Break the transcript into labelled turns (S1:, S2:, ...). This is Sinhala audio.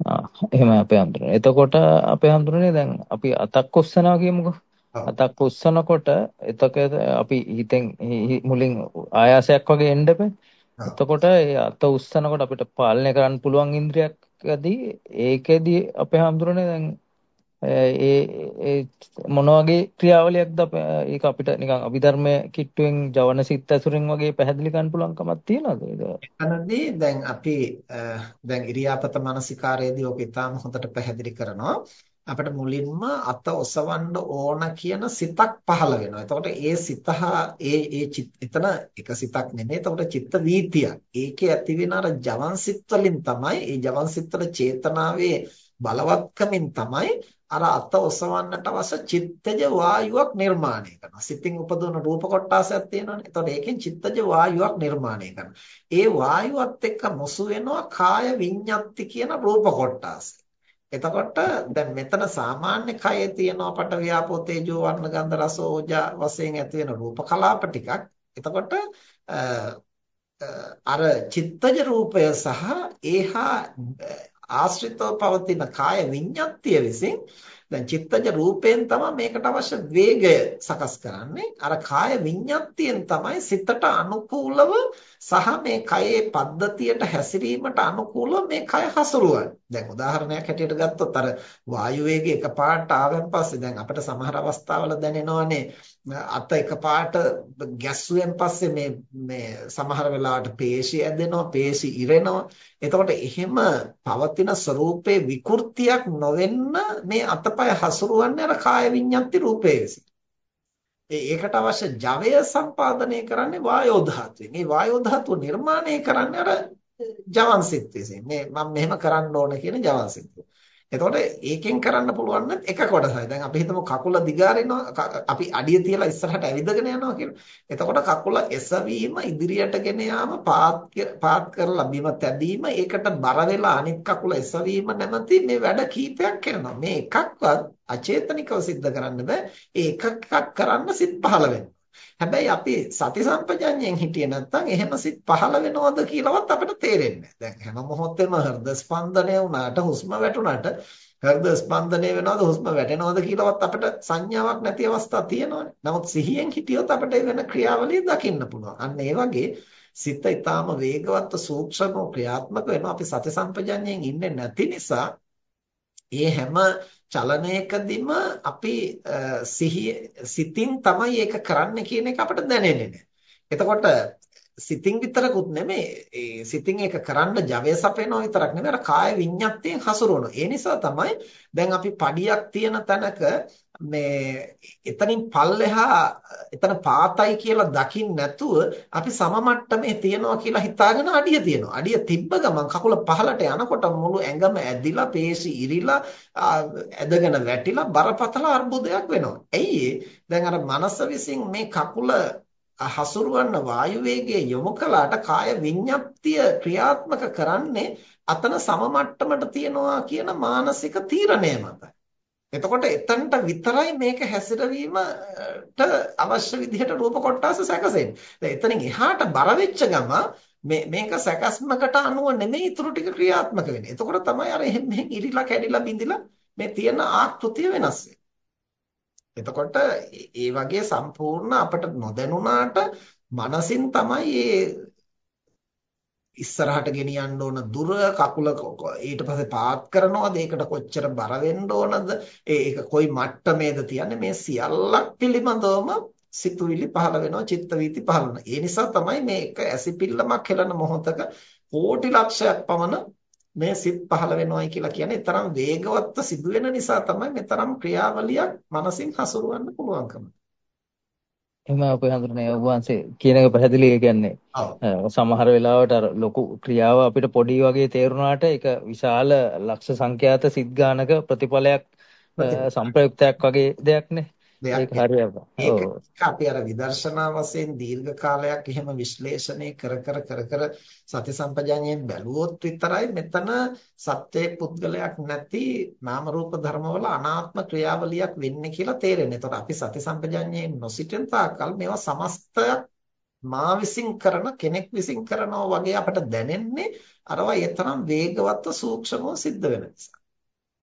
S1: එහෙමයි අපේ හඳුනන. එතකොට අපේ හඳුනනේ දැන් අපි අතක් උස්සනවා කියමුකෝ. අතක් උස්සනකොට එතක අපි හිතෙන් මුලින් ආයාසයක් වගේ එන්න බෑ. එතකොට ඒ අත උස්සනකොට අපිට පාලනය කරන්න පුළුවන් ඉන්ද්‍රියක්දී ඒකෙදී අපේ හඳුනනේ දැන් ඒ ඒ මොන වගේ ක්‍රියාවලියක්ද ඒක අපිට නිකන් අභිධර්මයේ කිට්ටුවෙන් ජවන සිත් ඇසුරෙන් වගේ පැහැදිලි කරන්න පුළුවන්කමක් තියනවද ඒක?
S2: එතනදී දැන් අපි දැන් ඉරියාපත මානසිකාරයේදී ඔක ඉතාම හොඳට පැහැදිලි කරනවා. අපිට මුලින්ම අත ඔසවන්න ඕන කියන සිතක් පහළ වෙනවා. එතකොට ඒ සිත ඒ ඒ එතන එක සිතක් නෙමෙයි. එතකොට චිත්ත වීතියක්. ඒකේ ඇති වෙන අර ජවන් සිත් වලින් තමයි ඒ ජවන් සිත් වල චේතනාවේ බලවත්කමින් තමයි අර අත ඔසවන්නට අවශ්‍ය චිත්තජ වායුවක් නිර්මාණය කරනවා. සිතින් උපදවන රූප කොටාසයක් තියෙනවානේ. එතකොට ඒකෙන් චිත්තජ වායුවක් නිර්මාණය කරනවා. ඒ වායුවත් එක්ක මුසු වෙනවා කාය විඤ්ඤාති කියන රූප කොටාසය. එතකොට දැන් මෙතන සාමාන්‍ය කයේ තියෙනවා පට ව්‍යාපෝ තේජෝ වර්ණ ගන්ධ රස ඕජා වශයෙන් ඇති වෙන රූප කලාප ටිකක්. එතකොට අර චිත්තජ රූපය සහ ඒහා ආශ්‍රිතව පවතින කාය විඤ්ඤාතිය විසින් දැන් චිත්තජ රූපයෙන් තමයි මේකට අවශ්‍ය වේගය සකස් කරන්නේ. අර කාය විඤ්ඤාතියෙන් තමයි සිතට අනුකූලව සහ මේ කයේ පද්ධතියට හැසිරීමට අනුකූලව මේ කය හසුරුවන්නේ. දැන් උදාහරණයක් හැටියට ගත්තොත් අර වායු වේගය එකපාරට ආවන් පස්සේ දැන් අපිට සමහර අවස්ථාවල දැනෙනවානේ අත එකපාරට ගැස්සුවෙන් පස්සේ මේ මේ සමහර වෙලාවට පේශි ඇදෙනවා පේශි ඉරෙනවා. එතකොට එහෙම පවතින ස්වરૂපේ විකෘතියක් නොවෙන්න මේ අතපය හසුරුවන්නේ අර කාය විඤ්ඤාති රූපයේ විසින් ඒකට අවශ්‍ය ජවය සම්පාදනය කරන්නේ වායෝ ධාතුවෙන්. මේ වායෝ ධාතුව නිර්මාණය කරන්නේ අර ජවන්සිත විසින්. මේ මම මෙහෙම කරන්න ඕන කියන ජවන්සිත. එතකොට ඒකෙන් කරන්න පුළුවන් නම් එක කොටසයි. දැන් අපි හිතමු කකුල දිගාරිනවා අපි අඩිය තියලා ඉස්සරහට ඇවිදගෙන යනවා කියලා. එතකොට කකුල එසවීම ඉදිරියට ගෙන යාම පාත් කරලා බිම තැබීම ඒකට බර වෙලා අනිත් කකුල එසවීම නැමැති මේ වැඩ කීපයක් කරනවා. මේ එකක්වත් අචේතනිකව සිද්ධ කරන්න බෑ. ඒ එකක් එකක් කරන්න සිත් පහළ වෙනවා. හැබැයි අපි සති සම්පජඤ්ඤයෙන් හිටියේ නැත්නම් එහෙම සිත් පහළ වෙනවද කියලාවත් අපිට තේරෙන්නේ නැහැ. දැන් හැම මොහොතෙම හෘද ස්පන්දනය වුණාට හුස්ම වැටුණාට හෘද ස්පන්දනය වෙනවද හුස්ම වැටෙනවද කියලාවත් අපිට සංඥාවක් නැති අවස්ථා තියෙනවානේ. නමුත් සිහියෙන් හිටියොත් අපිට වෙන ක්‍රියාවලිය දකින්න පුළුවන්. අන්න ඒ වගේ සිත ඊටාම වේගවත් සූක්ෂම ක්‍රියාත්මක වෙනවා. අපි සති සම්පජඤ්ඤයෙන් ඉන්නේ නැති නිසා ඒ හැම චලනයකදීම අපි සිහිය සිතින් තමයි ඒක කරන්න කියන එක අපිට දැනෙන්නේ නැහැ. එතකොට සිතින් විතරකුත් නෙමෙයි ඒ සිතින් ඒක කරන්න ජවය සපයනවා විතරක් නෙමෙයි අර කාය විඤ්ඤාතියෙන් හසුරවනවා. ඒ නිසා තමයි දැන් අපි පඩියක් තියෙන තැනක මේ එතනින් පල්ලෙහා එතන පාතයි කියලා දකින්න නැතුව අපි සම මට්ටමේ තියනවා කියලා හිතාගෙන අඩිය තියනවා. අඩිය තිබ්බ ගමන් කකුල පහලට යනකොට මුළු ඇඟම ඇදිලා, පේශි ඉරිලා, ඇදගෙන වැටිලා බරපතල අර්බුදයක් වෙනවා. ඇයි දැන් අර මනස විසින් මේ කකුල හසුරවන්න වායු වේගයේ යොමු කළාට කාය විඤ්ඤාප්තිය ක්‍රියාත්මක කරන්නේ අතන සම මට්ටමට තියනවා කියන මානසික තීරණය මතයි. එතකොට එතනට විතරයි මේක හැසිරවීමට අවශ්‍ය විදිහට රූප කොටස සැකසෙන්නේ. දැන් එතනින් එහාට බර වෙච්ච ගම මේ මේක සැකස්මකට අනුව නෙමෙයි ඊටු ටික ක්‍රියාත්මක වෙන්නේ. එතකොට තමයි අර එහෙම මෙහෙන් ඉරිලා කැඩිලා බිඳිලා මේ තියෙන ආකෘතිය වෙනස් එතකොට ඒ වගේ සම්පූර්ණ අපට නොදැනුණාට මනසින් තමයි මේ ඉස්සරහට ගෙනියන්න ඕන දුර කකුල ඊට පස්සේ පාත් කරනවද? ඒකට කොච්චර බර වෙන්න ඕනද? ඒක කොයි මට්ටමේද තියන්නේ? මේ සියල්ලක් පිළිබඳවම සිතුවිලි පහළ වෙනවා චිත්ත වීති පහළ වෙනවා. ඒ නිසා තමයි මේ එක ඇසිපිල්ලමක් හෙලන මොහොතක කෝටි ලක්ෂයක් පමණ මේ සිත් පහළ වෙනවයි කියලා කියන්නේ තරම් වේගවත්ව සිදුවෙන නිසා තමයි මෙතරම් ක්‍රියාවලියක් මනසින් හසුරවන්න පුළුවන්කම.
S1: එහෙම අපේ හඳුනන්නේ ඔබ වහන්සේ කියන එක පැහැදිලි කියන්නේ සමහර වෙලාවට අර ලොකු ක්‍රියාව අපිට පොඩි වගේ තේරුණාට ඒක විශාල ලක්ෂ සංඛ්‍යාත සිත් ගානක ප්‍රතිඵලයක් සංප්‍රයුක්තයක් වගේ දෙයක්නේ ඒක හරියට.
S2: ඒක අපි අර විදර්ශනා වශයෙන් දීර්ඝ කාලයක් එහෙම විශ්ලේෂණය කර කර කර කර සති සම්පජාඤ්ඤයෙන් බැලුවොත් විතරයි මෙතන සත්‍යයේ පුද්ගලයක් නැති නාම රූප ධර්මවල අනාත්ම ක්‍රියාවලියක් වෙන්නේ කියලා තේරෙන්නේ. එතකොට අපි සති සම්පජාඤ්ඤයෙන් නොසිටින තාක්කල් මේවා සමස්තයක් මා විසින් කරන කෙනෙක් විසින් කරනවා වගේ අපට දැනෙන්නේ අරවා ඒ තරම් වේගවත්ව සූක්ෂමව සිද්ධ වෙන නිසා.